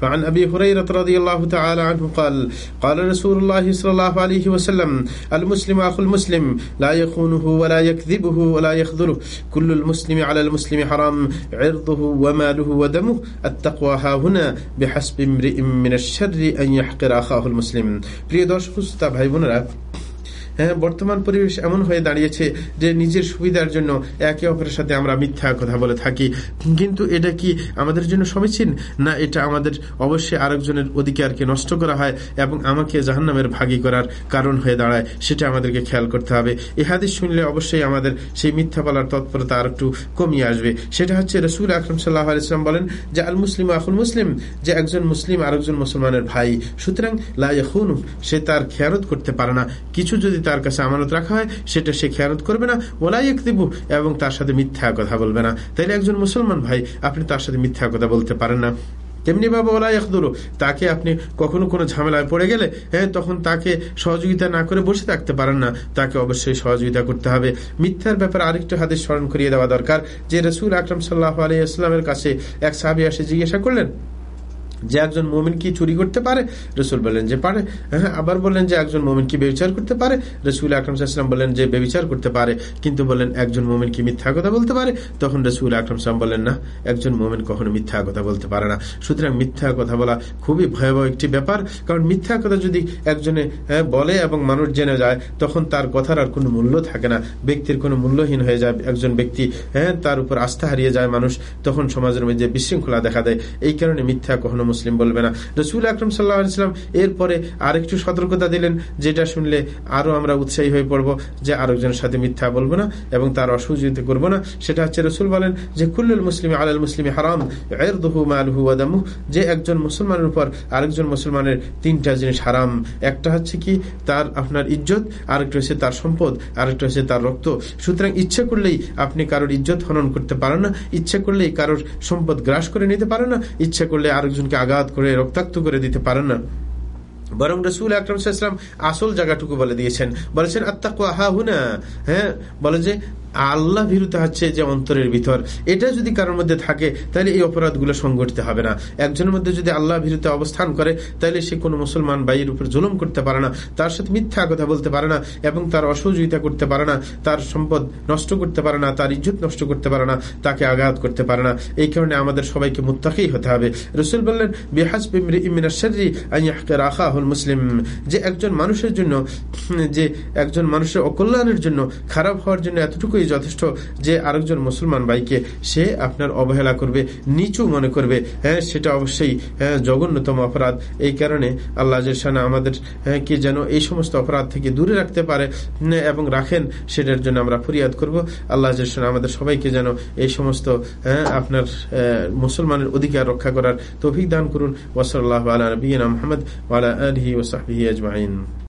فعن أبي هريرة رضي الله تعالى عنه قال قال رسول الله صلى الله عليه وسلم المسلم أخو المسلم لا يخونه ولا يكذبه ولا يخذله كل المسلم على المسلم حرام عرضه وماله ودمه التقوى ها هنا بحسب امرئ من الشر أن يحقر أخاه المسلم প্রিয় দর্শক শ্রোতা ভাই বোনেরা হ্যাঁ বর্তমান পরিবেশ এমন হয়ে দাঁড়িয়েছে যে নিজের সুবিধার জন্য একে অপরের সাথে আমরা মিথ্যা কথা বলে থাকি। কিন্তু এটা কি আমাদের জন্য সমীচীন? না, এটা আমাদের অবশ্যই আরেকজনের অধিকারকে নষ্ট করা হয় এবং আমাকে জাহান্নামের ভাগী করার কারণ হয়ে দাঁড়ায়, সেটা আমাদেরকে খেয়াল করতে হবে। এ হাদিস শুনলে অবশ্যই আমাদের সেই মিথ্যা বলার তৎপরতা আর একটু কমিয়ে আসবে। সেটা হচ্ছে রসুল আকরম সাল্লাহ আলিয়াল্লাম বলেন, যে আল মুসলিম আকুল মুসলিম, যে একজন মুসলিম আরেকজন মুসলমানের ভাই। সুতরাং লাইহুন সে তার খেয়ারত করতে পারে না। কিছু যদি তার কাছে আমানত রাখা হয়, সেটা সে খেয়ানত করবে না। ওলাই এক দিবু এবং তার সাথে মিথ্যা কথা বলবে না। তাইলে একজন মুসলমান ভাই, আপনি তার সাথে মিথ্যা কথা বলতে পারেন না। তেমনি ভাবে ওলা একদুলো তাকে আপনি কখনো কোনো ঝামেলায় পড়ে গেলে হ্যাঁ তখন তাকে সহযোগিতা না করে বসে থাকতে পারেন না। তাকে অবশ্যই সহযোগিতা করতে হবে। মিথ্যার ব্যাপারে আরেকটু হাদিস স্মরণ করিয়ে দেওয়া দরকার, যে রসুল আকরম সাল্লাহ আলিয়াস্লামের কাছে এক সাহাবি আসে জিজ্ঞাসা করলেন যে একজন মোমিন কি চুরি করতে পারে? রসুল বললেন যে পারে। হ্যাঁ আবার বললেন যে একজন মোমিন কি বেবিচার করতে পারে? রসুল আকরম সাল্লাম বললেন যে বেবিচার করতে পারে, কিন্তু বললেন একজন মোমিন কি মিথ্যা কথা বলতে পারে? তখন রসুল আকরম সাল্লাম বললেন, না, একজন মোমিন কখনো মিথ্যা কথা বলতে পারে না। সুতরাং মিথ্যা কথা বলা খুবই ভয়াবহ একটি ব্যাপার, কারণ মিথ্যা কথা যদি একজনে বলে এবং মানুষ জেনে যায়, তখন তার কথার আর কোনো মূল্য থাকে না। ব্যক্তির কোনো মূল্যহীন হয়ে যায়, একজন ব্যক্তি হ্যাঁ তার উপর আস্থা হারিয়ে যায় মানুষ, তখন সমাজের মধ্যে বিশৃঙ্খলা দেখা দেয়। এই কারণে মিথ্যা কখনো মুসলিম বলবে না। রসুল আকরম সাল্লাহাম এরপরে আরেকটু সতর্কতা দিলেন, যেটা শুনলে আরও আমরা উৎসাহী হয়ে পড়ব যে আরেকজনের সাথে মিথ্যা বলব না এবং তার অসহযোগিতা করব না। সেটা হচ্ছে রসুল বলেন যে, কুল্লুল মুসলিম আলাল মুসলিম হারাম এরদহু মালহু আদামু যে একজন মুসলমানের উপর আরেকজন মুসলমানের তিনটা জিনিস হারাম, একটা হচ্ছে কি, তার আপনার ইজ্জত, আরেকটা হচ্ছে তার সম্পদ, আরেকটা হচ্ছে তার রক্ত। সুতরাং ইচ্ছা করলেই আপনি কারোর ইজ্জত হনন করতে পারেন না, ইচ্ছা করলেই কারোর সম্পদ গ্রাস করে নিতে পারেন না, ইচ্ছা করলে আরেকজনকে আঘাত করে, রক্তাক্ত করে দিতে পারেন না। বরং রসুল আকরম আসল জায়গাটুকু বলে দিয়েছেন। বলেছেন আত্মা আহা হুনা হ্যাঁ বলে যে আল্লাহ ভীরুতা হচ্ছে যে অন্তরের ভিতর। এটা যদি কারোর মধ্যে থাকে, তাহলে এই অপরাধগুলো সংগঠিত হবে না। একজনের মধ্যে যদি আল্লাহ ভীরুতা অবস্থান করে, তাহলে সে কোনো মুসলমান ভাইয়ের উপর জুলুম করতে পারে না, তার সাথে মিথ্যা কথা বলতে পারে না, এবং তার অসহযোগিতা করতে পারে না, তার সম্পদ নষ্ট করতে পারে না, তার ইজ্জত নষ্ট করতে পারে না, তাকে আঘাত করতে পারে না। এই কারণে আমাদের সবাইকে মুত্তাকি হতে হবে। রসুল বললেন বেহাজ রাখা হল মুসলিম। যে একজন মানুষের জন্য, যে একজন মানুষের অকল্যাণের জন্য, খারাপ হওয়ার জন্য এতটুকু এতটুকুই যথেষ্ট যে আরেকজন মুসলমান ভাইকে সে আপনার অবহেলা করবে নিচু মনে করবে। হ্যাঁ সেটা অবশ্যই হ্যাঁ জঘন্যতম অপরাধ। এই কারণে আল্লাহ সানা আমাদের হ্যাঁ, কি যেন এই সমস্ত অপরাধ থেকে দূরে রাখতে পারে এবং রাখেন সেটার জন্য আমরা ফরিয়াদ করব। আল্লাহ সানা আমাদের সবাইকে যেন এই সমস্ত হ্যাঁ, আপনার মুসলমানের অধিকার রক্ষা করার তৌফিক দান করুন। ওসল্লাহ আলা নবীনা মোহাম্মদ ওয়ালা আলহি ওসাহি আজমাইন।